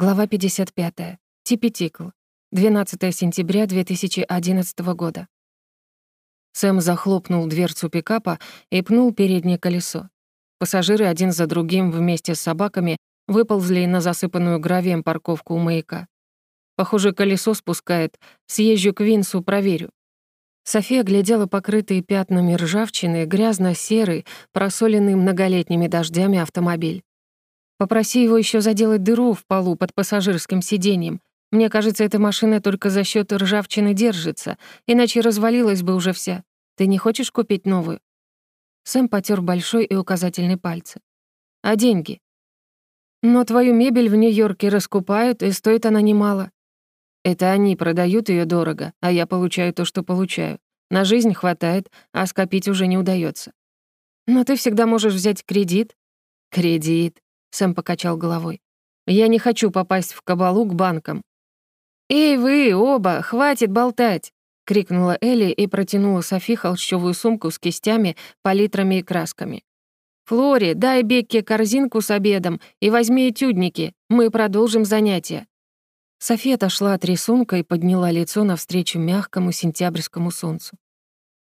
Глава 55. Типетикл. 12 сентября 2011 года. Сэм захлопнул дверцу пикапа и пнул переднее колесо. Пассажиры один за другим вместе с собаками выползли на засыпанную гравием парковку у маяка. Похоже, колесо спускает. Съезжу к Винсу, проверю. София глядела покрытый пятнами ржавчины, грязно-серый, просоленный многолетними дождями автомобиль. Попроси его еще заделать дыру в полу под пассажирским сиденьем. Мне кажется, эта машина только за счет ржавчины держится, иначе развалилась бы уже вся. Ты не хочешь купить новую?» Сэм потер большой и указательный пальцы. «А деньги?» «Но твою мебель в Нью-Йорке раскупают, и стоит она немало. Это они продают ее дорого, а я получаю то, что получаю. На жизнь хватает, а скопить уже не удается. Но ты всегда можешь взять кредит. Кредит. Сэм покачал головой. «Я не хочу попасть в кабалу к банкам». «Эй, вы оба, хватит болтать!» — крикнула Элли и протянула Софи холщовую сумку с кистями, палитрами и красками. «Флори, дай Бекке корзинку с обедом и возьми этюдники, мы продолжим занятия». София отошла от рисунка и подняла лицо навстречу мягкому сентябрьскому солнцу.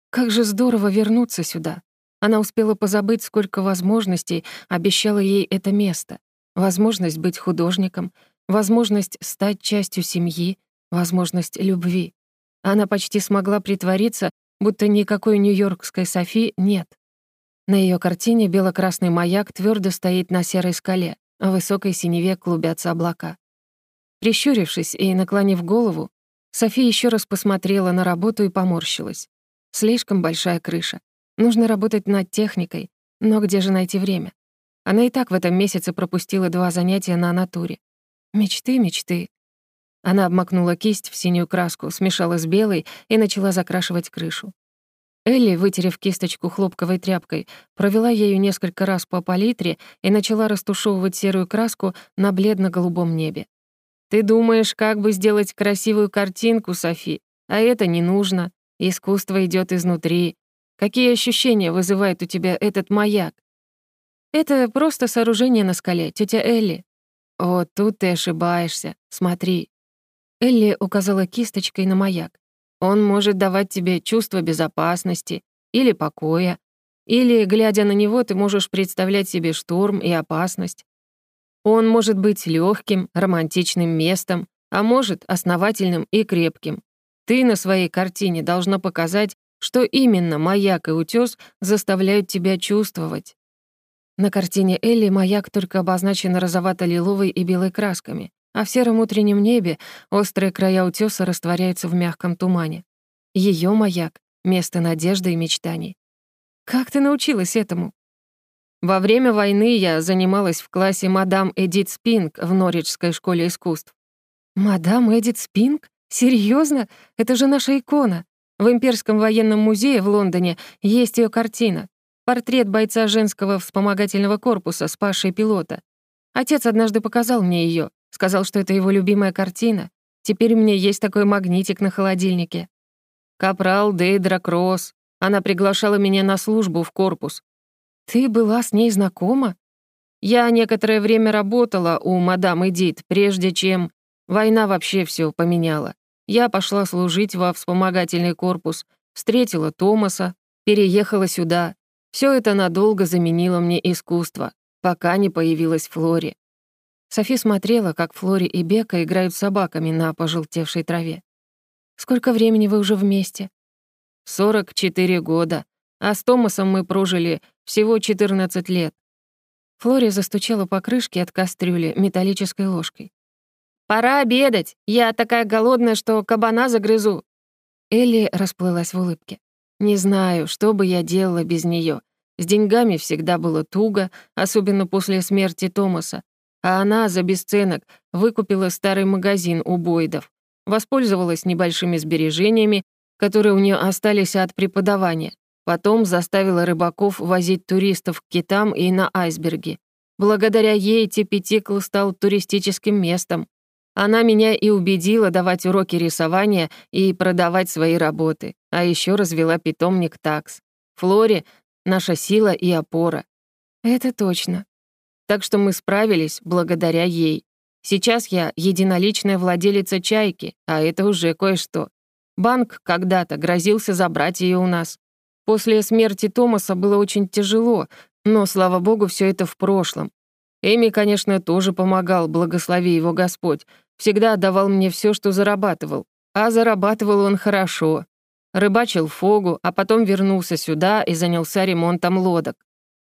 «Как же здорово вернуться сюда!» Она успела позабыть, сколько возможностей обещало ей это место. Возможность быть художником, возможность стать частью семьи, возможность любви. Она почти смогла притвориться, будто никакой нью-йоркской Софи нет. На ее картине бело-красный маяк твердо стоит на серой скале, в высокой синеве клубятся облака. Прищурившись и наклонив голову, Софи еще раз посмотрела на работу и поморщилась. Слишком большая крыша. Нужно работать над техникой, но где же найти время? Она и так в этом месяце пропустила два занятия на натуре. Мечты, мечты. Она обмакнула кисть в синюю краску, смешала с белой и начала закрашивать крышу. Элли, вытерев кисточку хлопковой тряпкой, провела ею несколько раз по палитре и начала растушевывать серую краску на бледно-голубом небе. «Ты думаешь, как бы сделать красивую картинку, Софи? А это не нужно. Искусство идет изнутри. Какие ощущения вызывает у тебя этот маяк? Это просто сооружение на скале, тетя Элли. Вот тут ты ошибаешься. Смотри. Элли указала кисточкой на маяк. Он может давать тебе чувство безопасности или покоя, или, глядя на него, ты можешь представлять себе шторм и опасность. Он может быть легким, романтичным местом, а может, основательным и крепким. Ты на своей картине должна показать что именно маяк и утёс заставляют тебя чувствовать? На картине Элли маяк только обозначен розовато-лиловой и белой красками, а в сером утреннем небе острые края утёса растворяются в мягком тумане. Её маяк — место надежды и мечтаний. Как ты научилась этому? Во время войны я занималась в классе мадам Эдит Спинг в Норриджской школе искусств. Мадам Эдит Спинг? Серьезно? Это же наша икона. В Имперском военном музее в Лондоне есть ее картина. Портрет бойца женского вспомогательного корпуса, спасшей пилота. Отец однажды показал мне ее, сказал, что это его любимая картина. Теперь у меня есть такой магнитик на холодильнике. Капрал Дейдра Кросс. Она приглашала меня на службу в корпус. Ты была с ней знакома? Я некоторое время работала у мадам Эдит, прежде чем... Война вообще все поменяла. Я пошла служить во вспомогательный корпус, встретила Томаса, переехала сюда. Все это надолго заменило мне искусство, пока не появилась Флори. Софи смотрела, как Флори и Бека играют с собаками на пожелтевшей траве. «Сколько времени вы уже вместе?» «Сорок четыре года, а с Томасом мы прожили всего четырнадцать лет». Флори застучала по крышке от кастрюли металлической ложкой. «Пора обедать! Я такая голодная, что кабана загрызу!» Элли расплылась в улыбке. «Не знаю, что бы я делала без нее. С деньгами всегда было туго, особенно после смерти Томаса. А она за бесценок выкупила старый магазин у Бойдов, воспользовалась небольшими сбережениями, которые у нее остались от преподавания. Потом заставила рыбаков возить туристов к китам и на айсберги. Благодаря ей Тепетикл стал туристическим местом. Она меня и убедила давать уроки рисования и продавать свои работы, а еще развела питомник такс. Флори — наша сила и опора. Это точно. Так что мы справились благодаря ей. Сейчас я единоличная владелица «Чайки», а это уже кое-что. Банк когда-то грозился забрать ее у нас. После смерти Томаса было очень тяжело, но, слава богу, все это в прошлом. Эми, конечно, тоже помогал, благослови его Господь. Всегда отдавал мне все, что зарабатывал. А зарабатывал он хорошо. Рыбачил фогу, а потом вернулся сюда и занялся ремонтом лодок.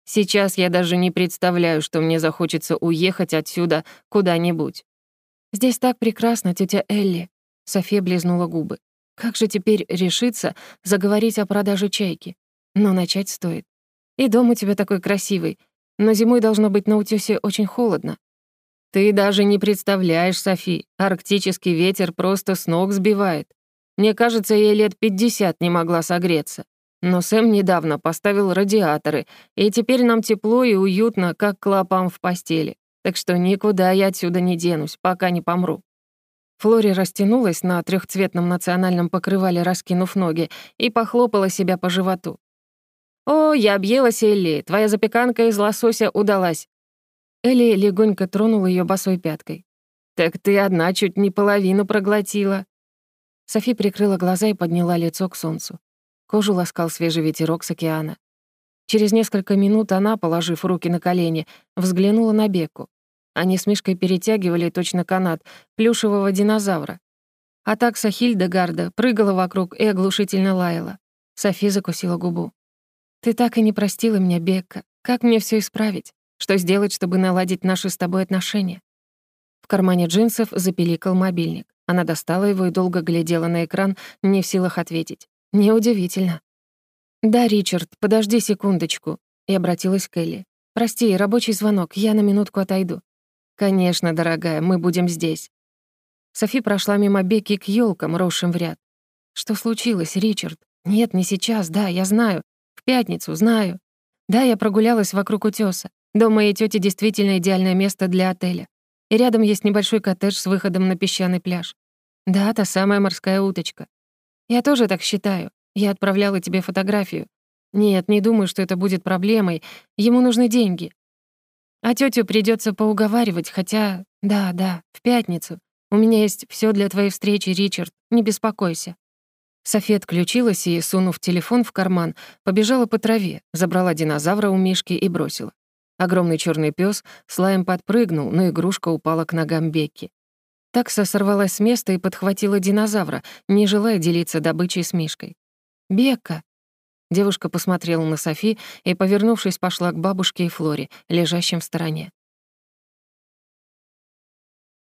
Сейчас я даже не представляю, что мне захочется уехать отсюда куда-нибудь. «Здесь так прекрасно, тетя Элли», — София близнула губы. «Как же теперь решиться заговорить о продаже чайки? Но начать стоит. И дом у тебя такой красивый, но зимой должно быть на утёсе очень холодно. Ты даже не представляешь, Софи, арктический ветер просто с ног сбивает. Мне кажется, ей лет 50 не могла согреться. Но Сэм недавно поставил радиаторы, и теперь нам тепло и уютно, как клопам в постели. Так что никуда я отсюда не денусь, пока не помру. Флори растянулась на трехцветном национальном покрывале, раскинув ноги, и похлопала себя по животу. «О, я объелась, Элли, твоя запеканка из лосося удалась». Элли легонько тронула ее босой пяткой. «Так ты одна чуть не половину проглотила». Софи прикрыла глаза и подняла лицо к солнцу. Кожу ласкал свежий ветерок с океана. Через несколько минут она, положив руки на колени, взглянула на Беку. Они с Мишкой перетягивали точно канат плюшевого динозавра. А так Сахильдагарда прыгала вокруг и оглушительно лаяла. Софи закусила губу. Ты так и не простила меня, Бекка. Как мне все исправить? Что сделать, чтобы наладить наши с тобой отношения?» В кармане джинсов запиликал мобильник. Она достала его и долго глядела на экран, не в силах ответить. Неудивительно. «Да, Ричард, подожди секундочку», — и обратилась к Элли. «Прости, рабочий звонок, я на минутку отойду». «Конечно, дорогая, мы будем здесь». Софи прошла мимо Бекки к елкам, росшим в ряд. «Что случилось, Ричард? Нет, не сейчас, да, я знаю пятницу, знаю. Да, я прогулялась вокруг утёса. Дом моей тёти действительно идеальное место для отеля. И рядом есть небольшой коттедж с выходом на песчаный пляж. Да, та самая морская уточка. Я тоже так считаю. Я отправляла тебе фотографию. Нет, не думаю, что это будет проблемой. Ему нужны деньги. А тётю придётся поуговаривать, хотя... Да, да, в пятницу. У меня есть всё для твоей встречи, Ричард. Не беспокойся. София отключилась и, сунув телефон в карман, побежала по траве, забрала динозавра у Мишки и бросила. Огромный черный пес с лаем подпрыгнул, но игрушка упала к ногам Бекки. Такса сорвалась с места и подхватила динозавра, не желая делиться добычей с Мишкой. «Бекка!» Девушка посмотрела на Софи и, повернувшись, пошла к бабушке и Флоре, лежащим в стороне.